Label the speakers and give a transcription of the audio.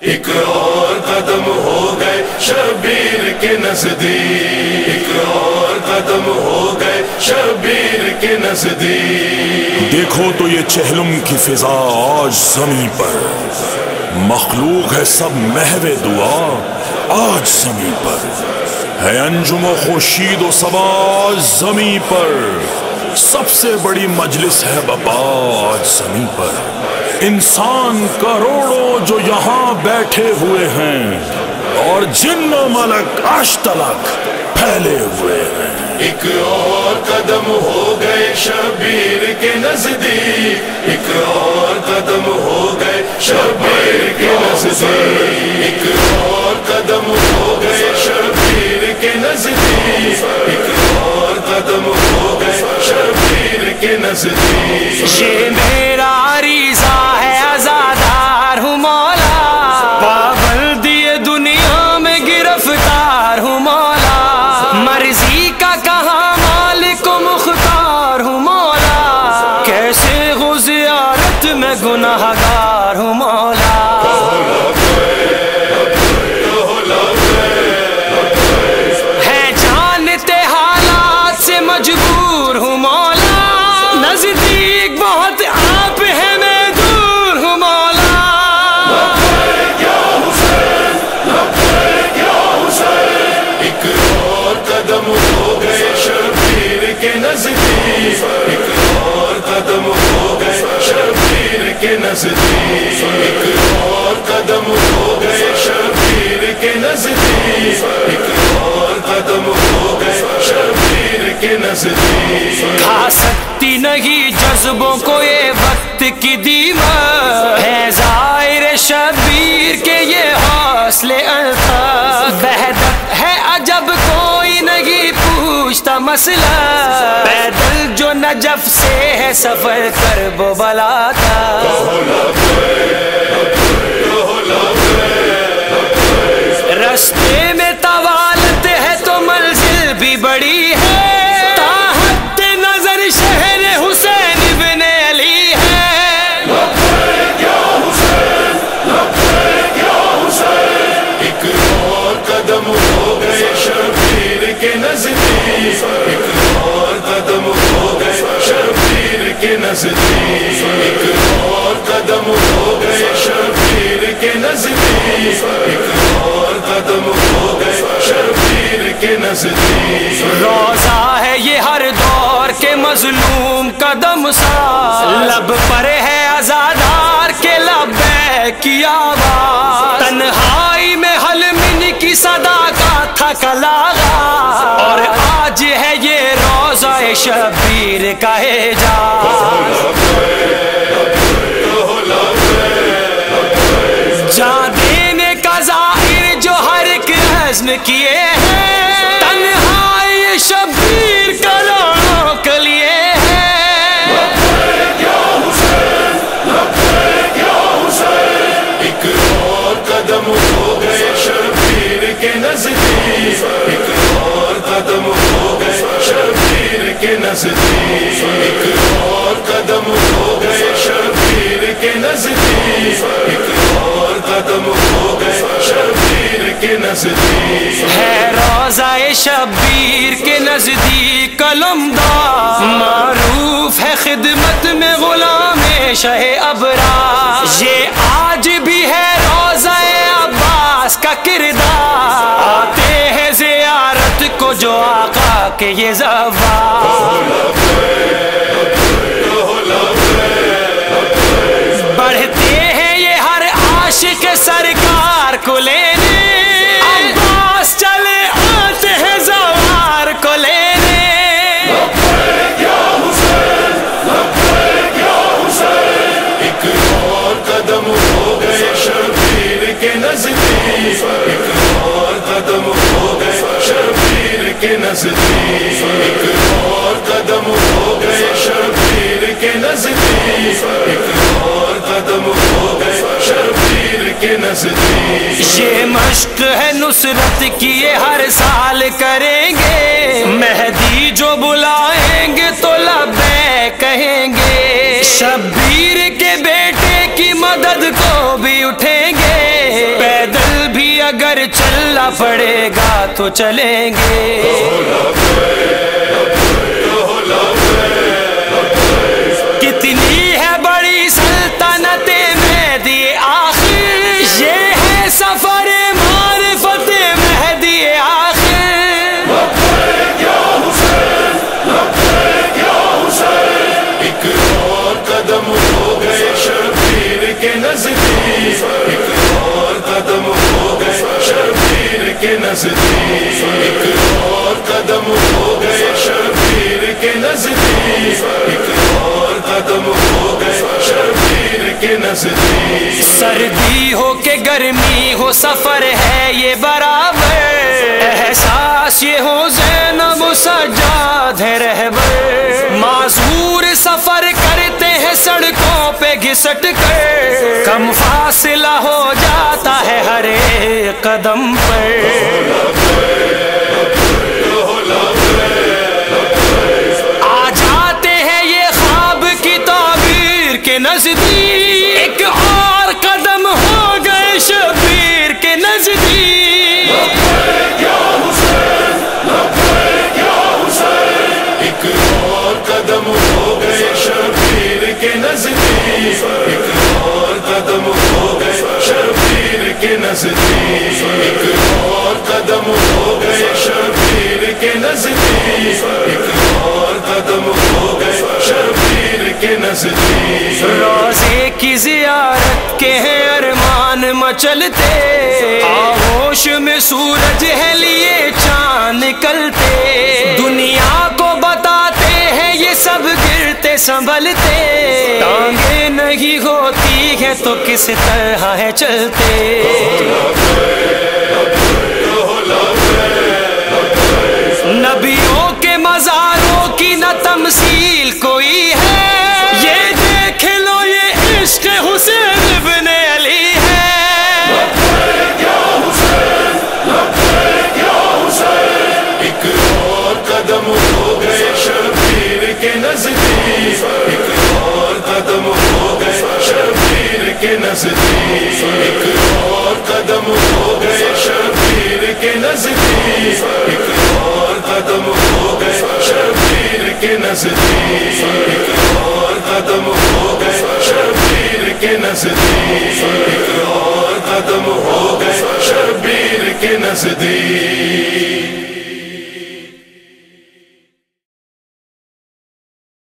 Speaker 1: ایک اور قدم ہو گئے شبیر کے نزدیک ایک اور قدم ہو گئے شبیر کے نزدیک۔
Speaker 2: دیکھو تو یہ چہلم کی فضا آج زمین پر۔ مخلوق ہے سب محو دعا آج زمین پر۔ ہے انجم و خوشید و سباز زمین پر۔ سب سے بڑی مجلس ہے بپا آج زمین پر۔ انسان کروڑوں جو یہاں بیٹھے ہوئے ہیں اور جن و ملک آج تلک پھیلے ہوئے ہیں۔
Speaker 1: ایک اور قدم ہو گئے شبیر کے نزدیک۔ ایک اور قدم ہو گئے شبیر کے نزدیک۔ ایک اور قدم ہو گئے شبیر کے نزدیک۔ ایک اور قدم ہو گئے شبیر کے نزدیک۔
Speaker 3: میں گناہ گار ہوں مولا۔ ہے جانتے حالات سے مجبور ہوں مولا۔ نزدیک بہت آپ ہے میں دور ہوں مولا۔
Speaker 1: ایک اور قدم ہو گئے شبیر کے نزدیک۔ کے نزدیک، ایک اور قدم ہو گئے شبیر کے نزدیک، ایک اور قدم ہو گئے شبیر کے نزدیک۔
Speaker 3: کھا سکتی نہیں جذبوں کو یہ وقت کی دیوار، ہے ظاہر شبیر کے یہ حوصلے الفاظ وحدت ہے عجب، کوئی نہیں پوچھتا مسئلہ۔ نجف سے ہے سفر کر بو بلا تھا۔ رستے میں
Speaker 1: توا کے نزدیک ایک اور قدم ہو گئے شبیر کے نزدیک ایک اور قدم ہو گئے شبیر کے نزدیک
Speaker 3: روزہ ہے یہ ہر دور کے مظلوم قدم سا لب پر ہے ازادار کے لب کی آواز۔ تنہائی میں حل من کی صدا کا تھا کلاغا اور آج ہے یہ روزہ شبیر کا اعجاز جان دینے کا ظاہر جو ہر ایک رزم کیے
Speaker 1: نزدیک ایک اور قدم ہو گئے شبیر کے نزدیک ایک اور قدم ہو گئے شبیر کے نزدیک
Speaker 3: ہے روزہ شبیر کے نزدیک قلم معروف ہے خدمت میں غلام شہ ابرا یہ آج بھی ہے روزہ عباس کا کردار۔ کہ یہ
Speaker 1: زوال۔ نزدیک ایک اور قدم ہو گئے شبیر کے نزدیک ایک اور قدم ہو گئے شبیر کے نزدیک
Speaker 3: یہ مشق ہے نصرت کی، یہ ہر سال کریں گے۔ مہدی جو بلائیں گے تو لبے کہیں گے۔ شبیر پڑے گا تو چلیں گے۔
Speaker 1: نزدیک ایک اور قدم ہو گئے شبیر کے نزدیک ایک اور قدم ہو گئے شبیر کے نزدیک
Speaker 3: سردی ہو کے گرمی ہو، سفر ہے یہ برابر۔ احساس یہ ہو، زینب سجاد ہے رہبر۔ معذور سفر کرتے ہیں سڑکوں پہ گھسٹ کر۔ کم فاصلہ ہو جاتا ہے ہر ایک قدم پر۔ کے نزدیک۔ روزے کی زیارت کے ہیں ارمان مچلتے۔ آغوش میں سورج ہے لیے چاند نکلتے دنیا کو بتاتے ہیں یہ سب گرتے سنبھلتے۔ ٹانگیں نہیں ہوتی ہے تو کس طرح ہے چلتے۔ نبیوں کے مزاروں کی نہ تمثیل
Speaker 1: کے نزدیک، ایک اور قدم ہو گئے شبیر کے نزدیک، ایک اور قدم ہو گئے شبیر کے نزدیک، ایک اور قدم ہو گئے شبیر کے نزدیک، ایک اور قدم ہو گئے شبیر کے نزدیک۔